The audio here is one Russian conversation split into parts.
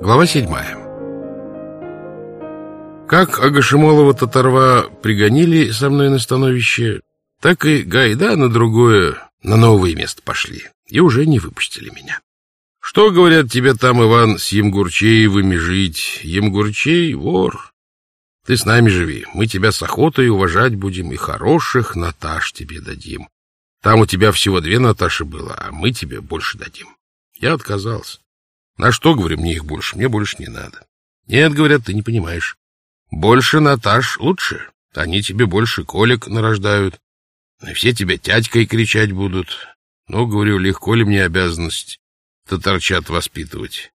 Глава седьмая. Как Агашимолова Татарва пригонили со мной на становище, так и Гайда на другое, на новое место пошли, и уже не выпустили меня. Что, говорят, тебе там, Иван, с Емгурчеевыми жить? Емгурчей — вор. Ты с нами живи, мы тебя с охотой уважать будем, и хороших Наташ тебе дадим. Там у тебя всего две Наташи было, а мы тебе больше дадим. Я отказался. На что, говорю, мне их больше? Мне больше не надо. Нет, говорят, ты не понимаешь. Больше Наташ лучше. Они тебе больше колик нарождают. И все тебя тятькой кричать будут. Ну, говорю, легко ли мне обязанность татарчат воспитывать?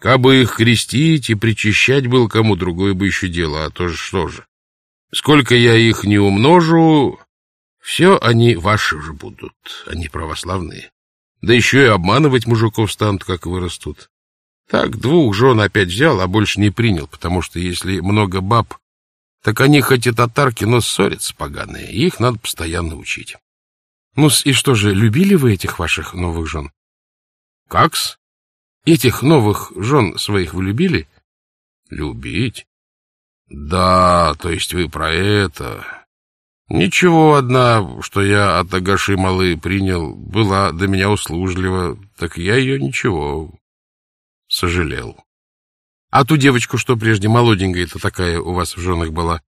Кабы их крестить и причащать был кому другое бы еще дело, а то же что же. Сколько я их не умножу, все они ваши же будут, они православные. Да еще и обманывать мужиков станут, как вырастут. Так, двух жен опять взял, а больше не принял, потому что если много баб, так они хоть и татарки, но ссорятся поганые, и их надо постоянно учить. ну и что же, любили вы этих ваших новых жен? Как-с? Этих новых жен своих вы любили? Любить? Да, то есть вы про это... Ничего, одна, что я от Агаши Малы принял, была до меня услужлива, так я ее ничего сожалел. А ту девочку, что прежде молоденькая-то такая у вас в женах была,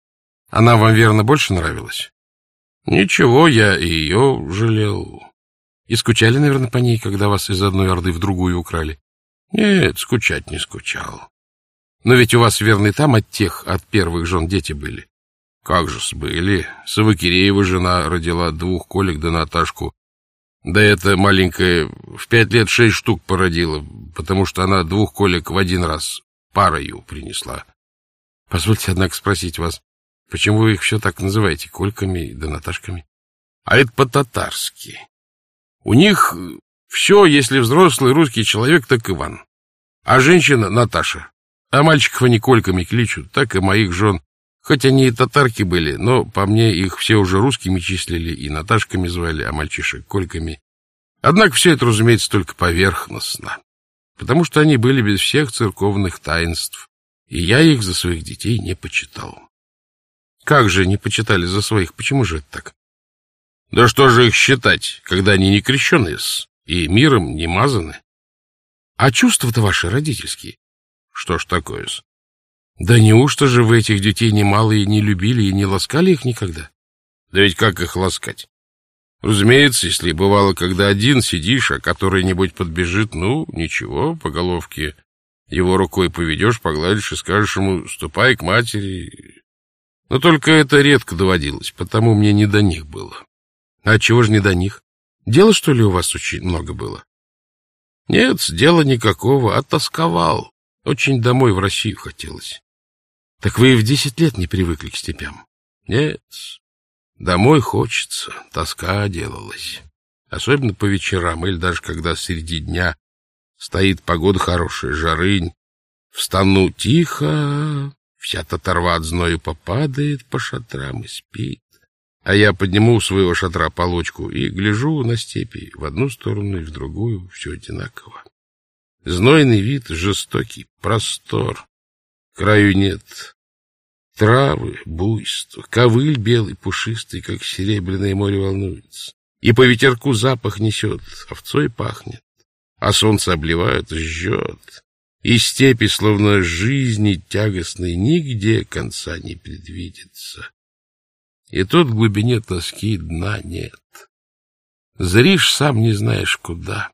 она вам, верно, больше нравилась? Ничего, я и ее жалел. И скучали, наверное, по ней, когда вас из одной орды в другую украли? Нет, скучать не скучал. Но ведь у вас, верно, и там от тех, от первых жен дети были. Как же сбыли. Савакиреева жена родила двух колик да Наташку. Да эта маленькая в пять лет шесть штук породила, потому что она двух колик в один раз парою принесла. Позвольте, однако, спросить вас, почему вы их все так называете, кольками да Наташками? А это по-татарски. У них все, если взрослый русский человек, так Иван. А женщина — Наташа. А мальчиков они кольками кличут, так и моих жен Хоть они и татарки были, но по мне их все уже русскими числили и Наташками звали, а мальчишек — Кольками. Однако все это, разумеется, только поверхностно, потому что они были без всех церковных таинств, и я их за своих детей не почитал. Как же не почитали за своих? Почему же это так? Да что же их считать, когда они не крещеные и миром не мазаны? А чувства-то ваши родительские? Что ж такое-с? Да неужто же вы этих детей немало и не любили, и не ласкали их никогда? Да ведь как их ласкать? Разумеется, если бывало, когда один сидишь, а который-нибудь подбежит, ну, ничего, по головке его рукой поведешь, погладишь и скажешь ему «ступай к матери». Но только это редко доводилось, потому мне не до них было. А чего же не до них? Дело, что ли, у вас очень много было? Нет, дела никакого, оттосковал. Очень домой в Россию хотелось. Так вы и в десять лет не привыкли к степям? Нет, домой хочется, тоска делалась. Особенно по вечерам или даже когда среди дня стоит погода хорошая, жарынь. Встану тихо, вся татарва от зною попадает по шатрам и спит. А я подниму у своего шатра полочку и гляжу на степи в одну сторону и в другую, все одинаково. Знойный вид, жестокий, простор. Краю нет. Травы, буйство, ковыль белый, пушистый, как серебряное море волнуется. И по ветерку запах несет, овцой пахнет, а солнце обливает, жжет. И степи, словно жизни тягостной, нигде конца не предвидится. И тут в глубине тоски дна нет. Зришь, сам не знаешь куда.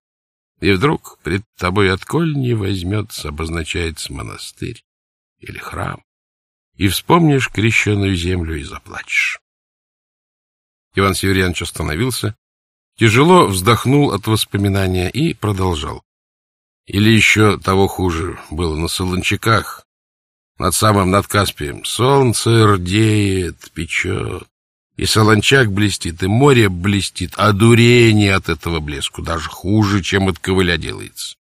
И вдруг пред тобой отколь не возьмется, обозначается монастырь или храм, и вспомнишь крещенную землю и заплачешь. Иван Северьянович остановился, тяжело вздохнул от воспоминания и продолжал. Или еще того хуже было на Солончаках, над самым над Каспием. Солнце рдеет, печет, и солончак блестит, и море блестит, а дурение от этого блеску даже хуже, чем от ковыля делается.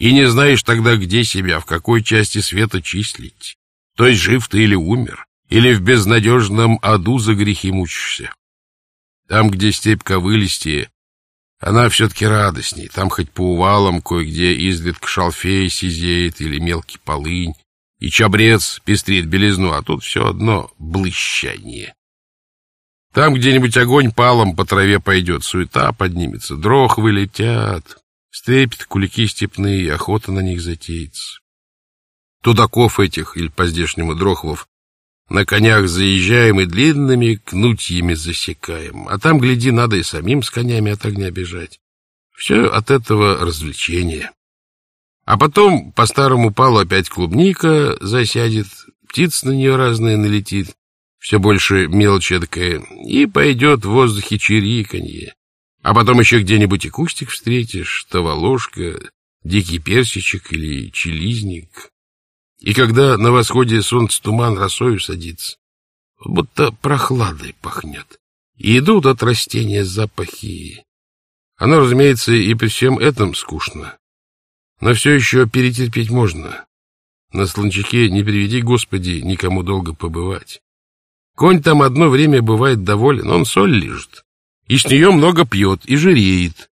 И не знаешь тогда, где себя, в какой части света числить. То есть жив ты или умер, или в безнадежном аду за грехи мучишься. Там, где степь ковылистее, Она все-таки радостней. Там хоть по увалам кое-где изредка шалфей сизеет или мелкий полынь, и чабрец пестрит белизну, а тут все одно блыщание. Там где-нибудь огонь палом по траве пойдет, суета поднимется, дрох вылетят, стрепет кулики степные, охота на них затеется. Тудаков этих, или по-здешнему дрохвов, на конях заезжаем и длинными кнутьями засекаем. А там, гляди, надо и самим с конями от огня бежать. Все от этого развлечения. А потом по старому палу опять клубника засядет, птиц на нее разные налетит, все больше мелочь эдакая, и пойдет в воздухе чириканье. А потом еще где-нибудь и кустик встретишь, таволожка, дикий персичек или челизник. И когда на восходе солнце туман росою садится, будто прохладой пахнет, и идут от растения запахи. Оно, разумеется, и при всем этом скучно, но все еще перетерпеть можно. На слончаке не приведи, Господи, никому долго побывать. Конь там одно время бывает доволен, он соль лежит, и с нее много пьет и жиреет.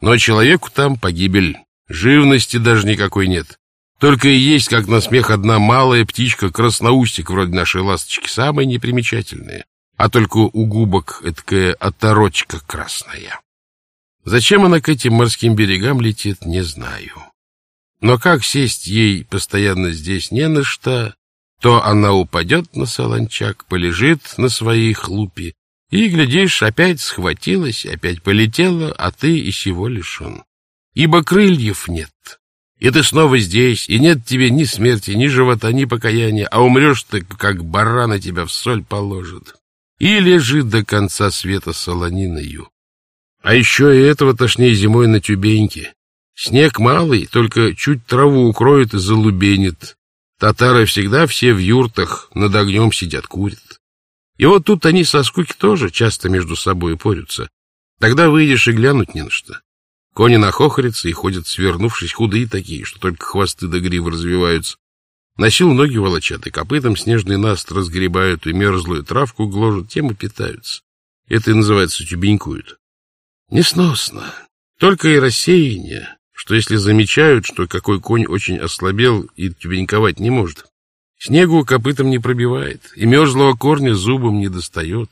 Но человеку там погибель, живности даже никакой нет. Только и есть, как на смех, одна малая птичка, красноустик, вроде нашей ласточки, самая непримечательная, а только у губок эткая оторочка красная. Зачем она к этим морским берегам летит, не знаю. Но как сесть ей постоянно здесь не на что, то она упадет на солончак, полежит на своей хлупе, и, глядишь, опять схватилась, опять полетела, а ты и сего лишен. Ибо крыльев нет, и ты снова здесь, и нет тебе ни смерти, ни живота, ни покаяния, а умрешь ты, как барана тебя в соль положит. И лежит до конца света солониною. А еще и этого тошнее зимой на тюбеньке. Снег малый, только чуть траву укроет и залубенит. Татары всегда все в юртах над огнем сидят, курят. И вот тут они со скуки тоже часто между собой порются. Тогда выйдешь и глянуть не на что. Кони нахохорятся и ходят, свернувшись, худые такие, что только хвосты до гривы развиваются. На силу ноги волочат, и копытом снежный наст разгребают, и мерзлую травку гложут, тем и питаются. Это и называется тюбенькуют. Несносно. Только и рассеяние, что если замечают, что какой конь очень ослабел и тюбеньковать не может, снегу копытом не пробивает, и мерзлого корня зубом не достает.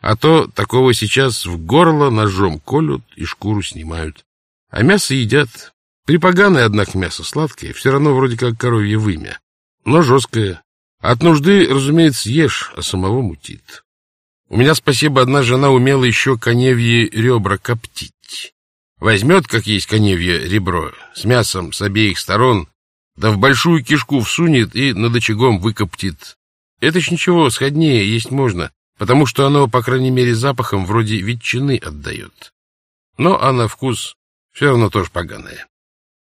А то такого сейчас в горло ножом колют и шкуру снимают. А мясо едят. Припоганое, однако, мясо сладкое, все равно вроде как коровье вымя, но жесткое. От нужды, разумеется, ешь, а самого мутит. У меня, спасибо, одна жена умела еще коневье ребра коптить. Возьмет, как есть коневье ребро, с мясом с обеих сторон, да в большую кишку всунет и над очагом выкоптит. Это ж ничего, сходнее есть можно, потому что оно, по крайней мере, запахом вроде ветчины отдает. Но а на вкус все равно тоже поганая.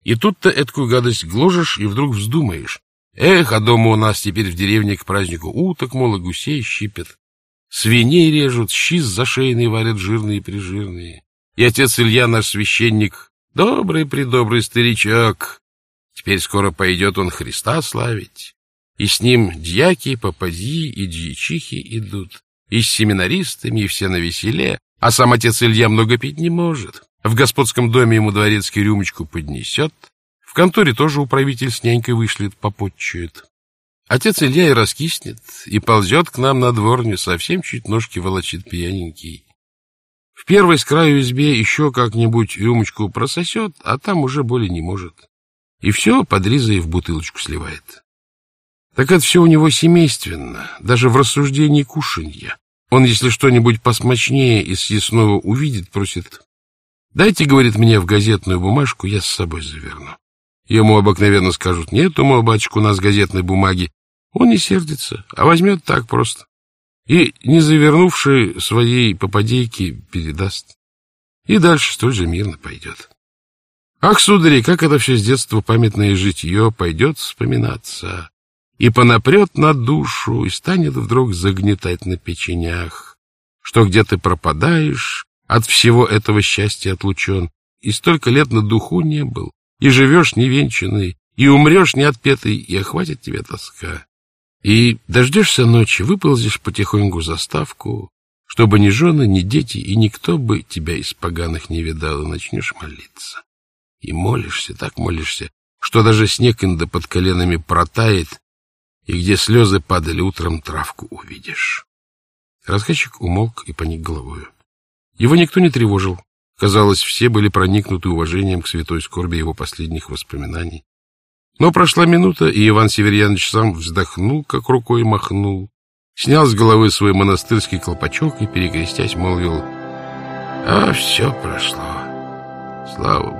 И тут-то эткую гадость гложешь и вдруг вздумаешь. Эх, а дома у нас теперь в деревне к празднику уток, мол, гусей щипят. Свиней режут, щи с зашейной варят жирные-прижирные. И отец Илья, наш священник, добрый-придобрый старичок. Теперь скоро пойдет он Христа славить. И с ним дьяки, попади и дьячихи идут. И с семинаристами, и все на веселе. А сам отец Илья много пить не может. В господском доме ему дворецкий рюмочку поднесет, в конторе тоже управитель с нянькой вышлет, попотчует. Отец Илья и раскиснет, и ползет к нам на дворню, совсем чуть ножки волочит пьяненький. В первой с краю избе еще как-нибудь рюмочку прососет, а там уже более не может. И все под ризой в бутылочку сливает. Так это все у него семейственно, даже в рассуждении кушанья. Он, если что-нибудь посмочнее и съестного увидит, просит Дайте, говорит, мне в газетную бумажку, я с собой заверну. Ему обыкновенно скажут, нет, мол, батюшка, у нас газетной бумаги. Он не сердится, а возьмет так просто. И, не завернувший своей попадейки, передаст. И дальше столь же мирно пойдет. Ах, судари, как это все с детства памятное житье пойдет вспоминаться. И понапрет на душу, и станет вдруг загнетать на печенях, что где ты пропадаешь, от всего этого счастья отлучен, и столько лет на духу не был, и живешь невенчанный, и умрешь неотпетый, и охватит тебя тоска. И дождешься ночи, выползешь потихоньку за ставку, чтобы ни жены, ни дети, и никто бы тебя из поганых не видал, и начнешь молиться. И молишься, так молишься, что даже снег инда под коленами протает, и где слезы падали утром, травку увидишь. Рассказчик умолк и поник головою. Его никто не тревожил. Казалось, все были проникнуты уважением к святой скорби его последних воспоминаний. Но прошла минута, и Иван Северьянович сам вздохнул, как рукой махнул, снял с головы свой монастырский колпачок и, перекрестясь, молвил, «А все прошло, слава Богу».